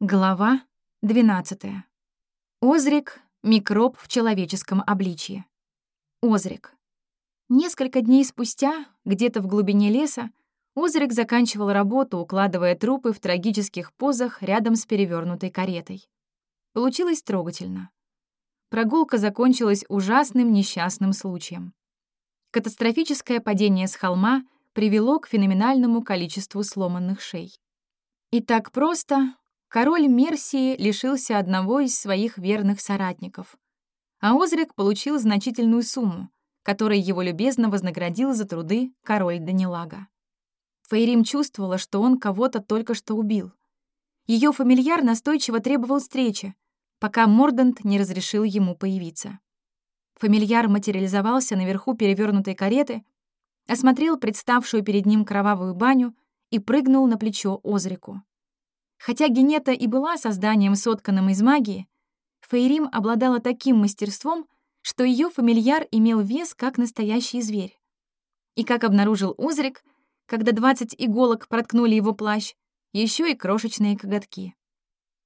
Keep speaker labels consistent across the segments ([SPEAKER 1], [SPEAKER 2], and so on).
[SPEAKER 1] Глава 12. Озрик — микроб в человеческом обличье. Озрик. Несколько дней спустя, где-то в глубине леса, Озрик заканчивал работу, укладывая трупы в трагических позах рядом с перевернутой каретой. Получилось трогательно. Прогулка закончилась ужасным несчастным случаем. Катастрофическое падение с холма привело к феноменальному количеству сломанных шей. И так просто король Мерсии лишился одного из своих верных соратников, а Озрик получил значительную сумму, которой его любезно вознаградил за труды король Данилага. Фейрим чувствовала, что он кого-то только что убил. Ее фамильяр настойчиво требовал встречи, пока Мордант не разрешил ему появиться. Фамильяр материализовался наверху перевернутой кареты, осмотрел представшую перед ним кровавую баню и прыгнул на плечо Озрику. Хотя Генета и была созданием, сотканным из магии, Фейрим обладала таким мастерством, что ее фамильяр имел вес как настоящий зверь. И как обнаружил Озрик, когда 20 иголок проткнули его плащ, еще и крошечные коготки.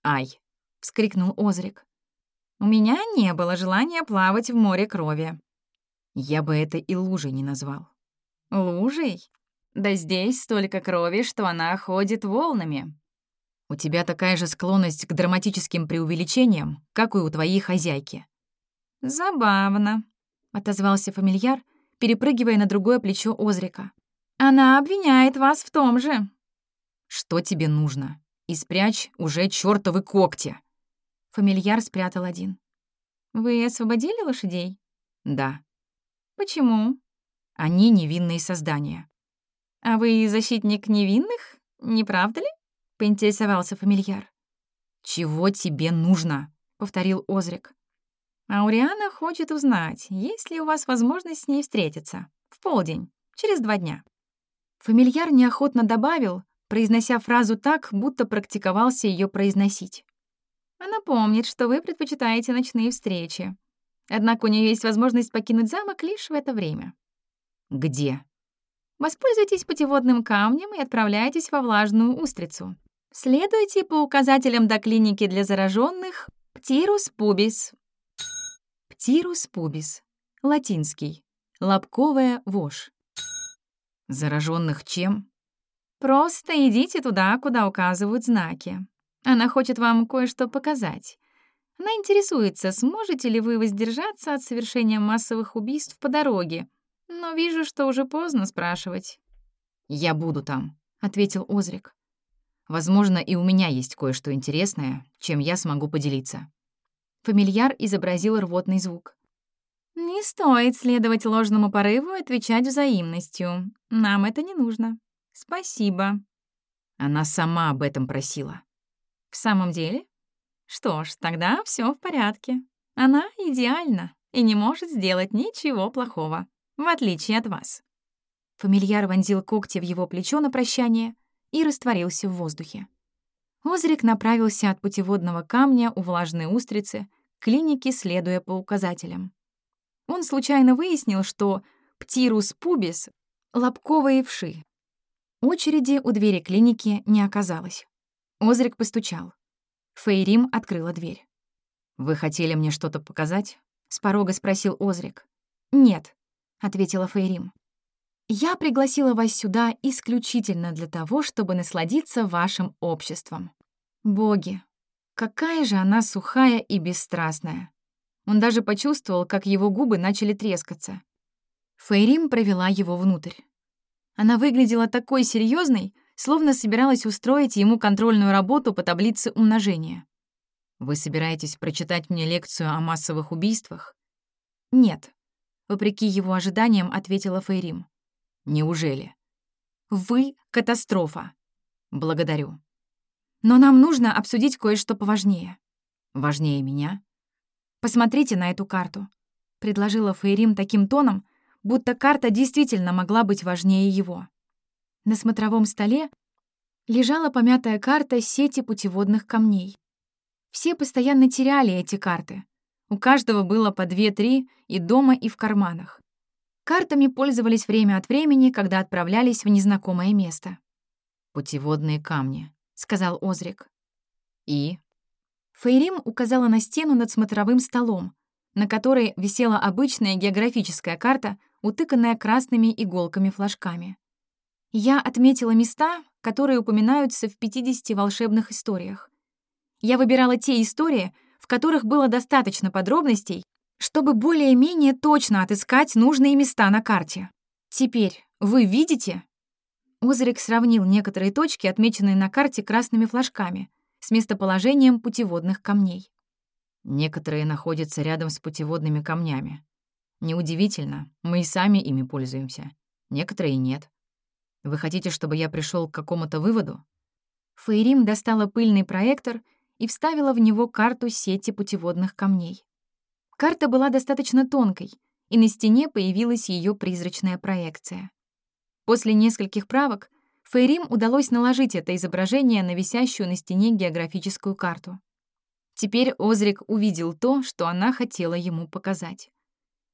[SPEAKER 1] «Ай!» — вскрикнул Озрик. «У меня не было желания плавать в море крови». Я бы это и лужей не назвал. «Лужей? Да здесь столько крови, что она ходит волнами», у тебя такая же склонность к драматическим преувеличениям, как и у твоей хозяйки». «Забавно», — отозвался фамильяр, перепрыгивая на другое плечо Озрика. «Она обвиняет вас в том же». «Что тебе нужно? И спрячь уже чёртовы когти!» Фамильяр спрятал один. «Вы освободили лошадей?» «Да». «Почему?» «Они невинные создания». «А вы защитник невинных, не правда ли?» Поинтересовался фамильяр. «Чего тебе нужно?» — повторил Озрик. «Ауриана хочет узнать, есть ли у вас возможность с ней встретиться. В полдень, через два дня». Фамильяр неохотно добавил, произнося фразу так, будто практиковался ее произносить. «Она помнит, что вы предпочитаете ночные встречи. Однако у нее есть возможность покинуть замок лишь в это время». «Где?» Воспользуйтесь путеводным камнем и отправляйтесь во влажную устрицу. Следуйте по указателям до клиники для зараженных Птирус пубис. Птирус пубис. Латинский. Лобковая вошь. Зараженных чем? Просто идите туда, куда указывают знаки. Она хочет вам кое-что показать. Она интересуется, сможете ли вы воздержаться от совершения массовых убийств по дороге. Но вижу, что уже поздно спрашивать. «Я буду там», — ответил Озрик. Возможно, и у меня есть кое-что интересное, чем я смогу поделиться». Фамильяр изобразил рвотный звук. «Не стоит следовать ложному порыву и отвечать взаимностью. Нам это не нужно. Спасибо». Она сама об этом просила. «В самом деле? Что ж, тогда все в порядке. Она идеальна и не может сделать ничего плохого, в отличие от вас». Фамильяр вонзил когти в его плечо на прощание, и растворился в воздухе. Озрик направился от путеводного камня у влажной устрицы к клинике, следуя по указателям. Он случайно выяснил, что птирус пубис — лобковые вши. Очереди у двери клиники не оказалось. Озрик постучал. Фейрим открыла дверь. «Вы хотели мне что-то показать?» — с порога спросил Озрик. «Нет», — ответила Фейрим. Я пригласила вас сюда исключительно для того, чтобы насладиться вашим обществом. Боги, какая же она сухая и бесстрастная. Он даже почувствовал, как его губы начали трескаться. Фейрим провела его внутрь. Она выглядела такой серьезной, словно собиралась устроить ему контрольную работу по таблице умножения. «Вы собираетесь прочитать мне лекцию о массовых убийствах?» «Нет», — вопреки его ожиданиям ответила Фейрим. Неужели? Вы — катастрофа. Благодарю. Но нам нужно обсудить кое-что поважнее. Важнее меня? Посмотрите на эту карту. Предложила Фейрим таким тоном, будто карта действительно могла быть важнее его. На смотровом столе лежала помятая карта сети путеводных камней. Все постоянно теряли эти карты. У каждого было по две-три и дома, и в карманах. Картами пользовались время от времени, когда отправлялись в незнакомое место. «Путеводные камни», — сказал Озрик.
[SPEAKER 2] И?
[SPEAKER 1] Фейрим указала на стену над смотровым столом, на которой висела обычная географическая карта, утыканная красными иголками-флажками. Я отметила места, которые упоминаются в 50 волшебных историях. Я выбирала те истории, в которых было достаточно подробностей, чтобы более-менее точно отыскать нужные места на карте. Теперь вы видите? Озрик сравнил некоторые точки, отмеченные на карте красными флажками, с местоположением путеводных камней.
[SPEAKER 2] Некоторые находятся рядом с путеводными камнями. Неудивительно, мы и сами ими пользуемся. Некоторые нет. Вы хотите, чтобы я пришел к какому-то выводу?
[SPEAKER 1] Фейрим достала пыльный проектор и вставила в него карту сети путеводных камней. Карта была достаточно тонкой, и на стене появилась ее призрачная проекция. После нескольких правок Фейрим удалось наложить это изображение на висящую на стене географическую карту. Теперь Озрик увидел то, что она хотела ему показать.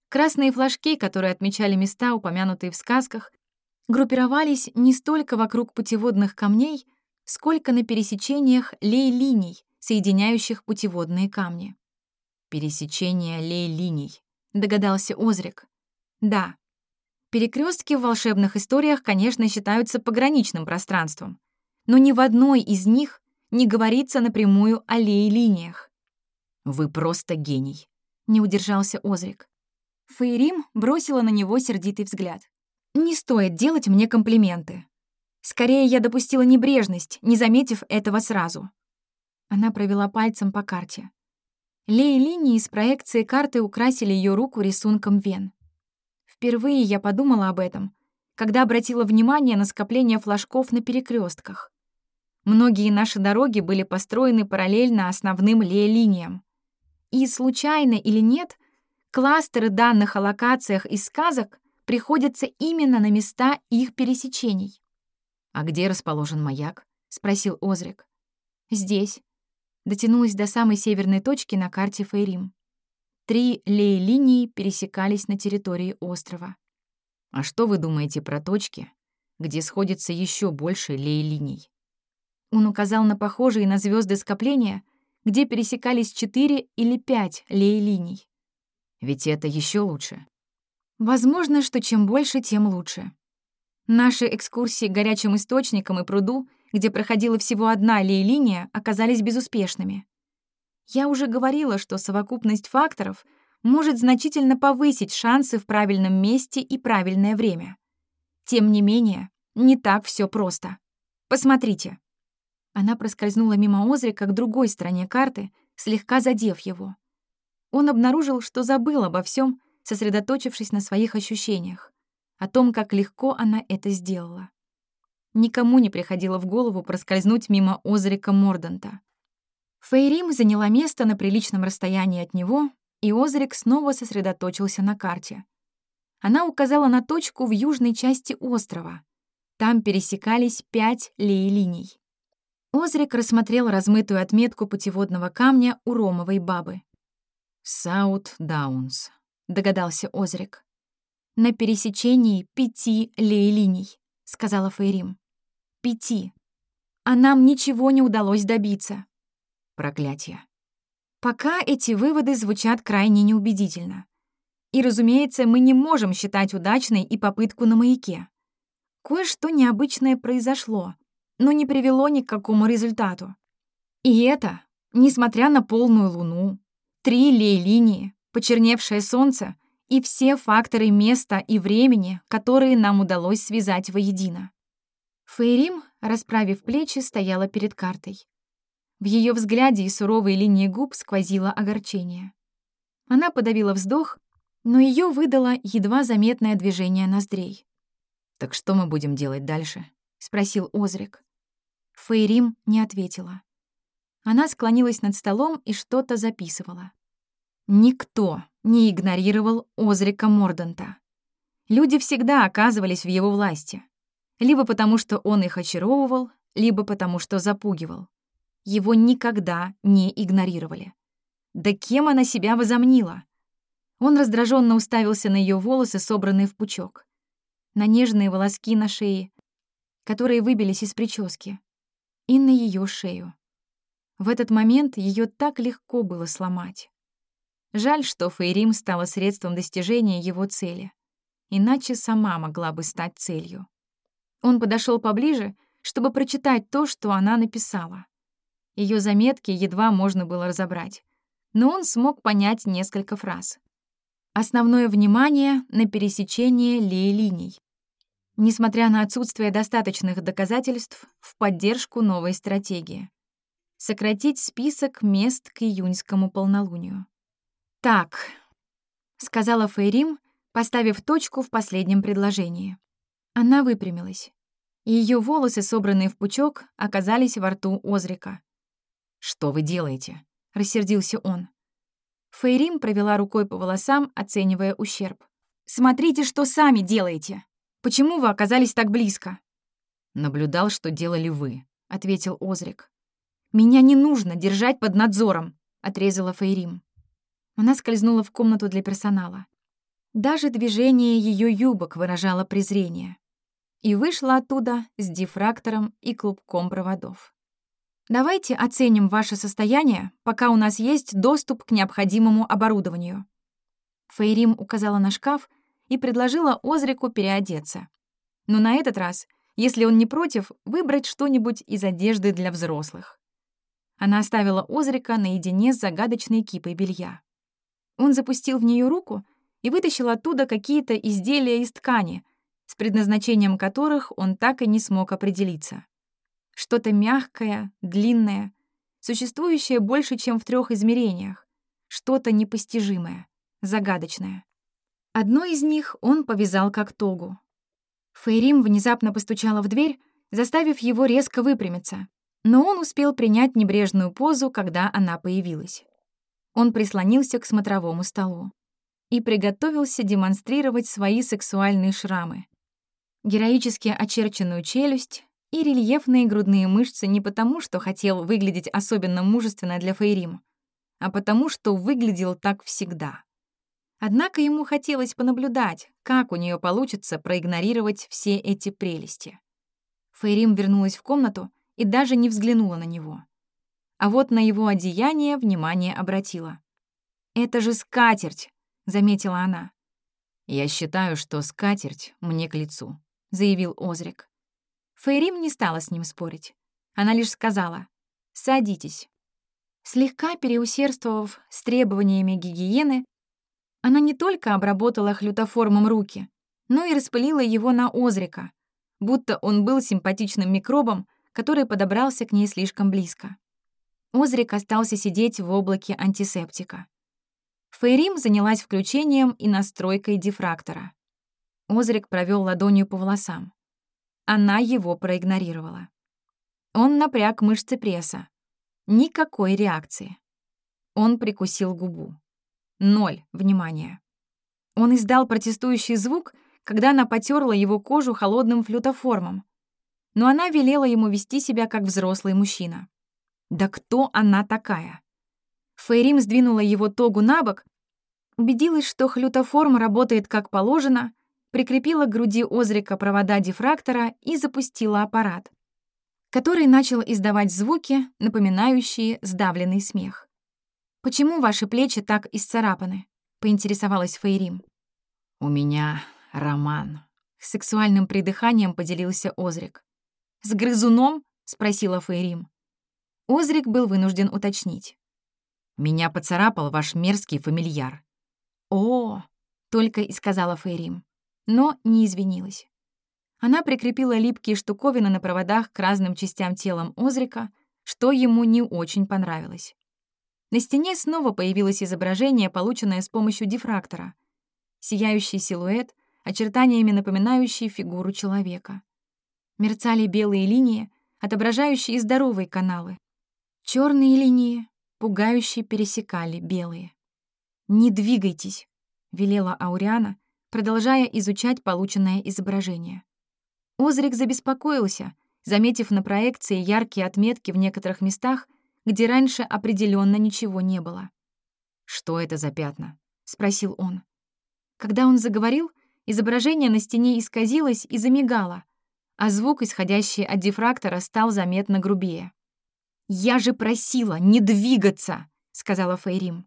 [SPEAKER 1] Красные флажки, которые отмечали места, упомянутые в сказках, группировались не столько вокруг путеводных камней, сколько на пересечениях лей-линий, соединяющих путеводные камни. «Пересечение лей-линий», — догадался Озрик. «Да. Перекрестки в волшебных историях, конечно, считаются пограничным пространством, но ни в одной из них не говорится напрямую о лей-линиях».
[SPEAKER 2] «Вы просто гений», —
[SPEAKER 1] не удержался Озрик. Фейрим бросила на него сердитый взгляд. Не стоит делать мне комплименты. Скорее, я допустила небрежность, не заметив этого сразу. Она провела пальцем по карте. Лей линии из проекции карты украсили ее руку рисунком вен. Впервые я подумала об этом, когда обратила внимание на скопление флажков на перекрестках. Многие наши дороги были построены параллельно основным лей-линиям. И случайно или нет, кластеры данных о локациях из сказок приходятся именно на места их пересечений.
[SPEAKER 2] «А где расположен маяк?» — спросил Озрик.
[SPEAKER 1] «Здесь». Дотянулась до самой северной точки на карте Фейрим. Три лей-линии пересекались на территории острова.
[SPEAKER 2] «А что вы думаете про точки, где сходится еще больше лей-линий?»
[SPEAKER 1] Он указал на похожие на звезды скопления, где пересекались четыре или пять лей-линий.
[SPEAKER 2] «Ведь это еще лучше.
[SPEAKER 1] Возможно, что чем больше, тем лучше. Наши экскурсии к горячим источникам и пруду, где проходила всего одна лей-линия, оказались безуспешными. Я уже говорила, что совокупность факторов может значительно повысить шансы в правильном месте и правильное время. Тем не менее, не так все просто. Посмотрите. Она проскользнула мимо Озрика к другой стороне карты, слегка задев его. Он обнаружил, что забыл обо всем сосредоточившись на своих ощущениях, о том, как легко она это сделала. Никому не приходило в голову проскользнуть мимо Озрика Морданта. Фейрим заняла место на приличном расстоянии от него, и Озрик снова сосредоточился на карте. Она указала на точку в южной части острова. Там пересекались пять лей-линий. Озрик рассмотрел размытую отметку путеводного камня у ромовой бабы.
[SPEAKER 2] «Саут Даунс», —
[SPEAKER 1] догадался Озрик. «На пересечении пяти лей-линий», — сказала Фейрим. «Пяти. А нам ничего не удалось добиться».
[SPEAKER 2] Проклятие.
[SPEAKER 1] Пока эти выводы звучат крайне неубедительно. И, разумеется, мы не можем считать удачной и попытку на маяке. Кое-что необычное произошло, но не привело ни к какому результату. И это, несмотря на полную луну, три лей-линии, почерневшее солнце и все факторы места и времени, которые нам удалось связать воедино. Фейрим, расправив плечи, стояла перед картой. В ее взгляде и суровой линии губ сквозило огорчение. Она подавила вздох, но ее выдало едва заметное движение ноздрей.
[SPEAKER 2] «Так что мы будем делать дальше?»
[SPEAKER 1] — спросил Озрик. Фейрим не ответила. Она склонилась над столом и что-то записывала. Никто не игнорировал Озрика Морданта. Люди всегда оказывались в его власти. Либо потому, что он их очаровывал, либо потому, что запугивал. Его никогда не игнорировали. Да кем она себя возомнила? Он раздраженно уставился на ее волосы, собранные в пучок, на нежные волоски на шее, которые выбились из прически, и на ее шею. В этот момент ее так легко было сломать. Жаль, что Фейрим стала средством достижения его цели. Иначе сама могла бы стать целью. Он подошел поближе, чтобы прочитать то, что она написала. Ее заметки едва можно было разобрать, но он смог понять несколько фраз. Основное внимание на пересечение лей-линий. Несмотря на отсутствие достаточных доказательств в поддержку новой стратегии. Сократить список мест к июньскому полнолунию. «Так», — сказала Фейрим, поставив точку в последнем предложении. Она выпрямилась. Ее волосы, собранные в пучок, оказались во рту Озрика.
[SPEAKER 2] «Что вы делаете?» — рассердился он.
[SPEAKER 1] Фейрим провела рукой по волосам, оценивая ущерб. «Смотрите, что сами делаете! Почему вы оказались так близко?»
[SPEAKER 2] «Наблюдал, что делали вы», — ответил Озрик.
[SPEAKER 1] «Меня не нужно держать под надзором», — отрезала Фейрим. Она скользнула в комнату для персонала. Даже движение ее юбок выражало презрение. И вышла оттуда с дифрактором и клубком проводов. Давайте оценим ваше состояние, пока у нас есть доступ к необходимому оборудованию». Фейрим указала на шкаф и предложила Озрику переодеться. Но на этот раз, если он не против, выбрать что-нибудь из одежды для взрослых. Она оставила Озрика наедине с загадочной кипой белья. Он запустил в нее руку и вытащил оттуда какие-то изделия из ткани, с предназначением которых он так и не смог определиться. Что-то мягкое, длинное, существующее больше, чем в трех измерениях. Что-то непостижимое, загадочное. Одно из них он повязал как тогу. Фейрим внезапно постучала в дверь, заставив его резко выпрямиться, но он успел принять небрежную позу, когда она появилась. Он прислонился к смотровому столу и приготовился демонстрировать свои сексуальные шрамы. Героически очерченную челюсть, и рельефные грудные мышцы не потому, что хотел выглядеть особенно мужественно для Фейрим, а потому, что выглядел так всегда. Однако ему хотелось понаблюдать, как у нее получится проигнорировать все эти прелести. Фейрим вернулась в комнату и даже не взглянула на него. А вот на его одеяние внимание обратила. «Это же скатерть!» — заметила она.
[SPEAKER 2] «Я считаю, что скатерть мне к лицу», — заявил Озрик.
[SPEAKER 1] Фейрим не стала с ним спорить. Она лишь сказала «Садитесь». Слегка переусердствовав с требованиями гигиены, она не только обработала хлютоформом руки, но и распылила его на Озрика, будто он был симпатичным микробом, который подобрался к ней слишком близко. Озрик остался сидеть в облаке антисептика. Фейрим занялась включением и настройкой дифрактора. Озрик провел ладонью по волосам. Она его проигнорировала. Он напряг мышцы пресса. Никакой реакции. Он прикусил губу. Ноль внимания. Он издал протестующий звук, когда она потерла его кожу холодным флютоформом. Но она велела ему вести себя как взрослый мужчина. Да кто она такая? Фейрим сдвинула его тогу на бок, убедилась, что хлютоформ работает как положено, прикрепила к груди Озрика провода дифрактора и запустила аппарат, который начал издавать звуки, напоминающие сдавленный смех. «Почему ваши плечи так исцарапаны?» — поинтересовалась Фейрим.
[SPEAKER 2] «У меня роман», —
[SPEAKER 1] с сексуальным придыханием поделился Озрик. «С грызуном?» — спросила Фейрим. Озрик был вынужден уточнить.
[SPEAKER 2] «Меня поцарапал ваш мерзкий фамильяр».
[SPEAKER 1] «О!» — только и сказала Фейрим но не извинилась. Она прикрепила липкие штуковины на проводах к разным частям телом Озрика, что ему не очень понравилось. На стене снова появилось изображение, полученное с помощью дифрактора. Сияющий силуэт, очертаниями напоминающий фигуру человека. Мерцали белые линии, отображающие здоровые каналы. Черные линии, пугающие, пересекали белые. «Не двигайтесь», — велела Ауриана, продолжая изучать полученное изображение. Озрик забеспокоился, заметив на проекции яркие отметки в некоторых местах, где раньше определенно ничего не было.
[SPEAKER 2] «Что это за пятна?»
[SPEAKER 1] — спросил он. Когда он заговорил, изображение на стене исказилось и замигало, а звук, исходящий от дифрактора, стал заметно грубее. «Я же просила не двигаться!» — сказала Фейрим.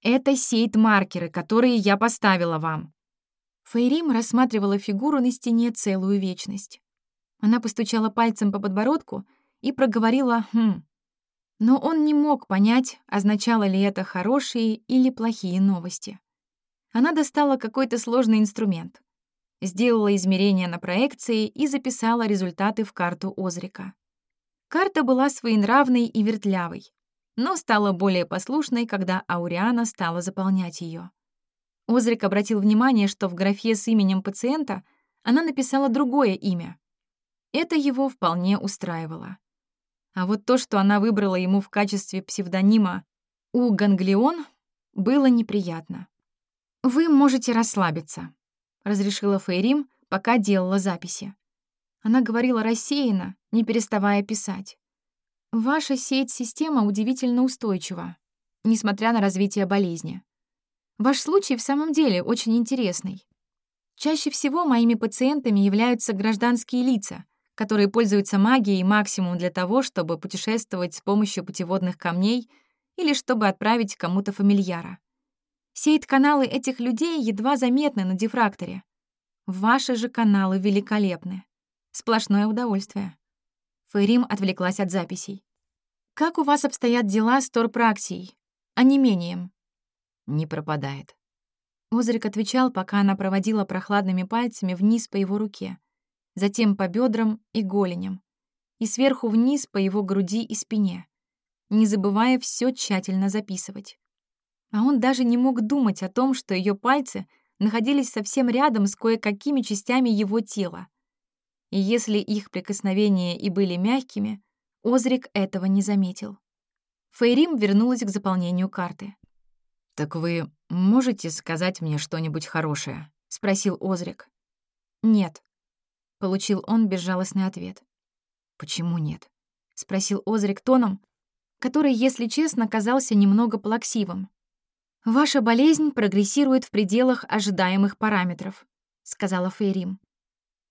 [SPEAKER 1] «Это сейт-маркеры, которые я поставила вам». Фейрим рассматривала фигуру на стене целую вечность. Она постучала пальцем по подбородку и проговорила «хм». Но он не мог понять, означало ли это хорошие или плохие новости. Она достала какой-то сложный инструмент, сделала измерения на проекции и записала результаты в карту Озрика. Карта была своенравной и вертлявой, но стала более послушной, когда Ауриана стала заполнять ее. Озрик обратил внимание, что в графе с именем пациента она написала другое имя. Это его вполне устраивало. А вот то, что она выбрала ему в качестве псевдонима «У Ганглион», было неприятно. «Вы можете расслабиться», — разрешила Фейрим, пока делала записи. Она говорила рассеянно, не переставая писать. «Ваша сеть-система удивительно устойчива, несмотря на развитие болезни. Ваш случай в самом деле очень интересный. Чаще всего моими пациентами являются гражданские лица, которые пользуются магией максимум для того, чтобы путешествовать с помощью путеводных камней или чтобы отправить кому-то фамильяра. Сейт-каналы этих людей едва заметны на дифракторе. Ваши же каналы великолепны. Сплошное удовольствие. Фейрим отвлеклась от записей. «Как у вас обстоят дела с торпраксией? Онемением?»
[SPEAKER 2] Не пропадает.
[SPEAKER 1] Озрик отвечал, пока она проводила прохладными пальцами вниз по его руке, затем по бедрам и голеням, и сверху вниз по его груди и спине, не забывая все тщательно записывать. А он даже не мог думать о том, что ее пальцы находились совсем рядом с кое-какими частями его тела. И если их прикосновения и были мягкими, Озрик этого не заметил. Фейрим вернулась к заполнению карты.
[SPEAKER 2] «Так вы можете сказать мне что-нибудь хорошее?» — спросил Озрик.
[SPEAKER 1] «Нет», — получил он безжалостный ответ.
[SPEAKER 2] «Почему нет?»
[SPEAKER 1] — спросил Озрик тоном, который, если честно, казался немного плаксивым. «Ваша болезнь прогрессирует в пределах ожидаемых параметров», — сказала Фейрим.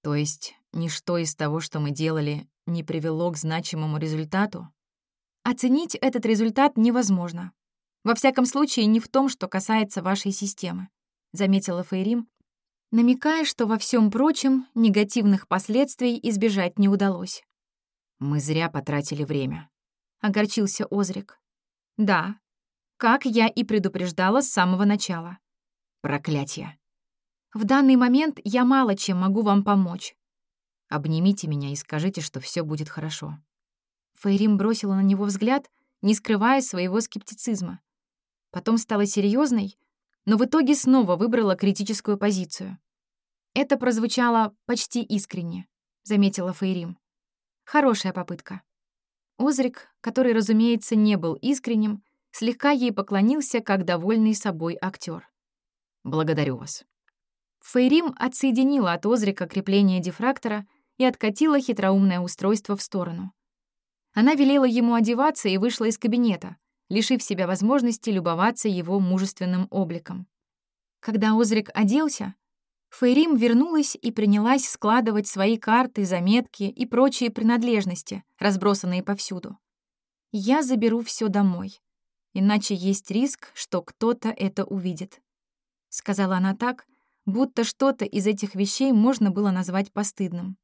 [SPEAKER 2] «То есть ничто из того, что мы делали, не привело к значимому результату?»
[SPEAKER 1] «Оценить этот результат невозможно», во всяком случае, не в том, что касается вашей системы», — заметила Фейрим, намекая, что во всем прочем негативных последствий избежать не удалось.
[SPEAKER 2] «Мы зря потратили время», —
[SPEAKER 1] огорчился Озрик. «Да, как я и предупреждала с самого начала».
[SPEAKER 2] «Проклятие!»
[SPEAKER 1] «В данный момент я мало чем могу вам помочь».
[SPEAKER 2] «Обнимите меня и скажите, что все будет хорошо».
[SPEAKER 1] Фейрим бросила на него взгляд, не скрывая своего скептицизма потом стала серьезной, но в итоге снова выбрала критическую позицию. Это прозвучало почти искренне, заметила Фейрим. Хорошая попытка. Озрик, который, разумеется, не был искренним, слегка ей поклонился, как довольный собой актер.
[SPEAKER 2] «Благодарю вас».
[SPEAKER 1] Фейрим отсоединила от Озрика крепление дифрактора и откатила хитроумное устройство в сторону. Она велела ему одеваться и вышла из кабинета, лишив себя возможности любоваться его мужественным обликом. Когда Озрик оделся, Фейрим вернулась и принялась складывать свои карты, заметки и прочие принадлежности, разбросанные повсюду. «Я заберу все домой, иначе есть риск, что кто-то это увидит», — сказала она так, будто что-то из этих вещей можно было назвать постыдным.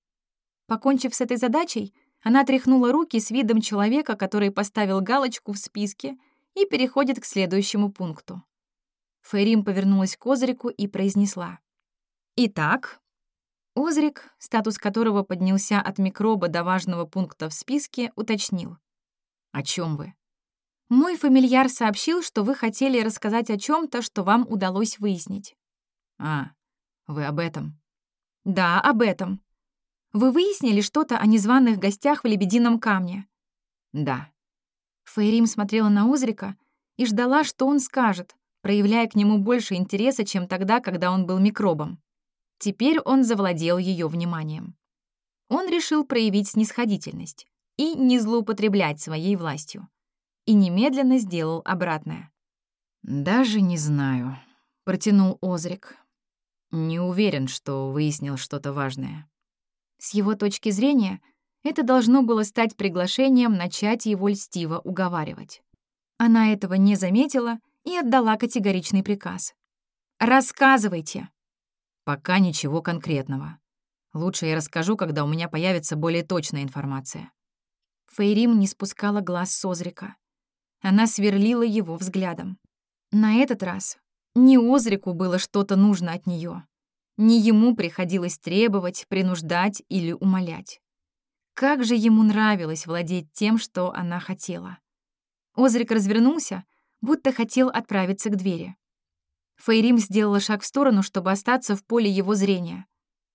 [SPEAKER 1] Покончив с этой задачей, она тряхнула руки с видом человека, который поставил галочку в списке и переходит к следующему пункту. Фейрим повернулась к Озрику и произнесла. «Итак, Озрик, статус которого поднялся от микроба до важного пункта в списке, уточнил. «О чем вы?» «Мой фамильяр сообщил, что вы хотели рассказать о чем то что вам удалось выяснить».
[SPEAKER 2] «А, вы об этом?»
[SPEAKER 1] «Да, об этом. Вы выяснили что-то о незваных гостях в Лебедином камне?»
[SPEAKER 2] «Да».
[SPEAKER 1] Фейрим смотрела на Узрика и ждала, что он скажет, проявляя к нему больше интереса, чем тогда, когда он был микробом. Теперь он завладел ее вниманием. Он решил проявить снисходительность и не злоупотреблять своей властью. И немедленно сделал обратное.
[SPEAKER 2] «Даже не знаю», — протянул Озрик. «Не уверен, что выяснил что-то важное».
[SPEAKER 1] С его точки зрения, Это должно было стать приглашением начать его льстиво уговаривать. Она этого не заметила и отдала категоричный приказ. «Рассказывайте!»
[SPEAKER 2] «Пока ничего конкретного. Лучше я расскажу, когда у меня появится более точная информация».
[SPEAKER 1] Фейрим не спускала глаз с Озрика. Она сверлила его взглядом. На этот раз не Озрику было что-то нужно от нее, не ему приходилось требовать, принуждать или умолять. Как же ему нравилось владеть тем, что она хотела. Озрик развернулся, будто хотел отправиться к двери. Фейрим сделала шаг в сторону, чтобы остаться в поле его зрения.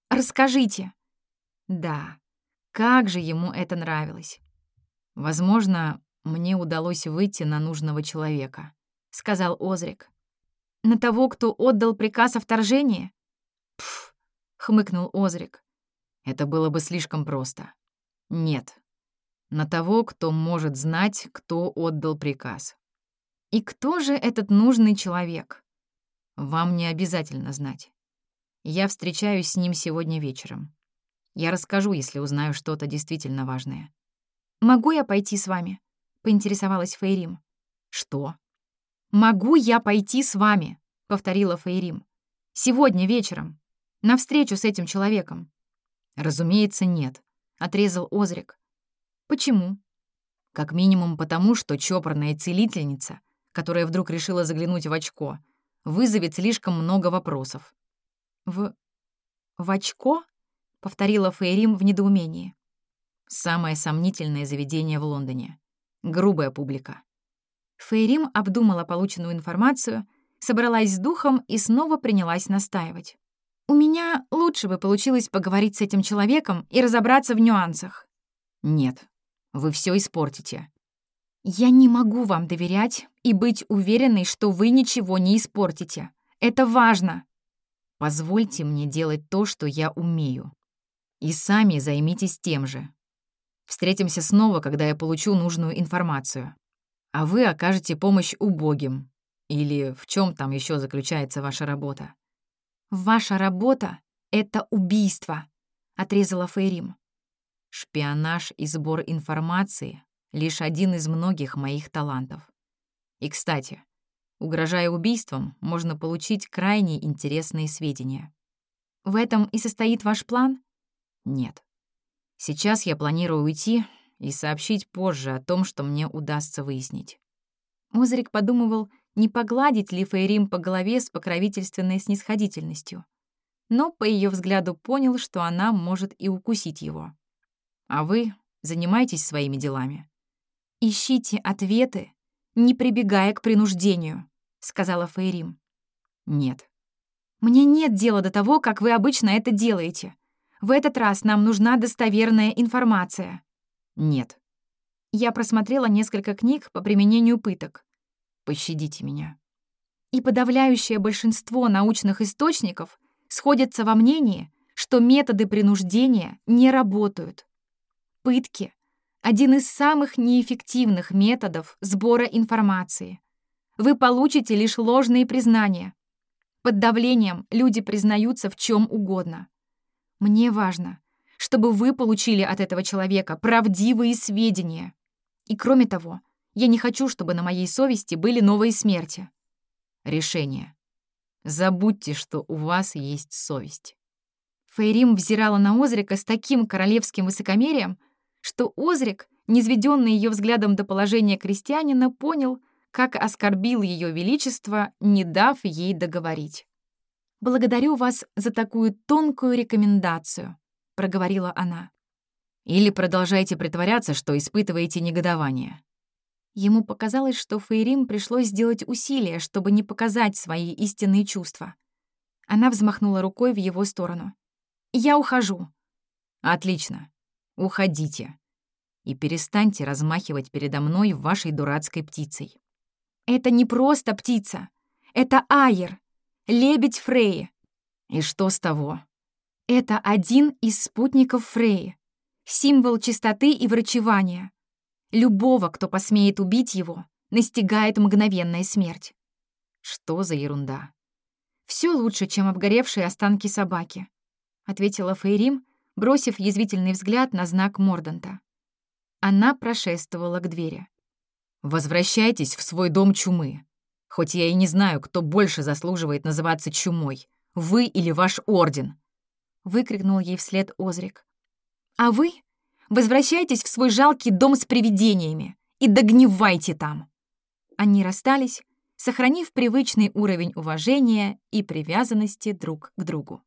[SPEAKER 1] «Расскажите». Да, как же ему это нравилось.
[SPEAKER 2] Возможно, мне удалось выйти на нужного человека, сказал
[SPEAKER 1] Озрик. На того, кто отдал приказ о вторжении?
[SPEAKER 2] Пф, хмыкнул Озрик. Это было бы слишком просто. Нет. На того, кто может знать, кто отдал приказ.
[SPEAKER 1] И кто же этот нужный человек?
[SPEAKER 2] Вам не обязательно знать. Я встречаюсь с ним сегодня вечером. Я расскажу, если узнаю что-то действительно важное.
[SPEAKER 1] «Могу я пойти с вами?» — поинтересовалась Фейрим.
[SPEAKER 2] «Что?»
[SPEAKER 1] «Могу я пойти с вами?» — повторила Фейрим. «Сегодня вечером. На встречу с этим человеком».
[SPEAKER 2] «Разумеется, нет», — отрезал Озрик.
[SPEAKER 1] «Почему?»
[SPEAKER 2] «Как минимум потому, что чопорная целительница, которая вдруг решила заглянуть в очко, вызовет слишком много вопросов».
[SPEAKER 1] «В... в очко?» — повторила Фейрим в недоумении.
[SPEAKER 2] «Самое сомнительное заведение в Лондоне. Грубая публика».
[SPEAKER 1] Фейрим обдумала полученную информацию, собралась с духом и снова принялась настаивать. У меня лучше бы получилось поговорить с этим человеком и разобраться в нюансах.
[SPEAKER 2] Нет, вы все испортите.
[SPEAKER 1] Я не могу вам доверять и быть уверенной, что вы ничего не испортите. Это важно.
[SPEAKER 2] Позвольте мне делать то, что я умею. И сами займитесь тем же. Встретимся снова, когда я получу нужную информацию. А вы окажете помощь убогим. Или в чем там еще заключается ваша работа?
[SPEAKER 1] «Ваша работа — это убийство», — отрезала Фейрим.
[SPEAKER 2] «Шпионаж и сбор информации — лишь один из многих моих талантов. И, кстати, угрожая убийством, можно получить крайне интересные сведения».
[SPEAKER 1] «В этом и состоит ваш план?»
[SPEAKER 2] «Нет. Сейчас я планирую уйти и сообщить позже о том, что мне удастся выяснить».
[SPEAKER 1] Озрик подумывал, не погладить ли Фейрим по голове с покровительственной снисходительностью. Но по ее взгляду понял, что она может и укусить его.
[SPEAKER 2] «А вы занимайтесь своими делами».
[SPEAKER 1] «Ищите ответы, не прибегая к принуждению», — сказала Фейрим.
[SPEAKER 2] «Нет».
[SPEAKER 1] «Мне нет дела до того, как вы обычно это делаете. В этот раз нам нужна достоверная информация».
[SPEAKER 2] «Нет».
[SPEAKER 1] Я просмотрела несколько книг по применению пыток.
[SPEAKER 2] Пощадите меня.
[SPEAKER 1] И подавляющее большинство научных источников сходятся во мнении, что методы принуждения не работают. Пытки — один из самых неэффективных методов сбора информации. Вы получите лишь ложные признания. Под давлением люди признаются в чем угодно. Мне важно, чтобы вы получили от этого человека правдивые сведения. И кроме того, я не хочу, чтобы на моей совести были новые смерти.
[SPEAKER 2] Решение. Забудьте, что у вас есть совесть.
[SPEAKER 1] Фейрим взирала на Озрика с таким королевским высокомерием, что Озрик, низведенный ее взглядом до положения крестьянина, понял, как оскорбил ее величество, не дав ей договорить. «Благодарю вас за такую тонкую рекомендацию», — проговорила она.
[SPEAKER 2] «Или продолжайте притворяться, что испытываете негодование.
[SPEAKER 1] Ему показалось, что Фейрим пришлось сделать усилие, чтобы не показать свои истинные чувства. Она взмахнула рукой в его сторону. «Я ухожу».
[SPEAKER 2] «Отлично. Уходите. И перестаньте размахивать передо мной вашей дурацкой птицей».
[SPEAKER 1] «Это не просто птица. Это Айер, лебедь Фреи».
[SPEAKER 2] «И что с того?»
[SPEAKER 1] «Это один из спутников Фреи. Символ чистоты и врачевания. Любого, кто посмеет убить его, настигает мгновенная смерть.
[SPEAKER 2] Что за ерунда?
[SPEAKER 1] Все лучше, чем обгоревшие останки собаки, ответила Фейрим, бросив язвительный взгляд на знак Морданта. Она прошествовала к двери.
[SPEAKER 2] «Возвращайтесь в свой дом чумы. Хоть я и не знаю, кто больше заслуживает называться чумой, вы или ваш орден», — выкрикнул ей вслед Озрик.
[SPEAKER 1] «А вы возвращайтесь в свой жалкий дом с привидениями и догнивайте там!» Они расстались, сохранив привычный уровень уважения и привязанности друг к другу.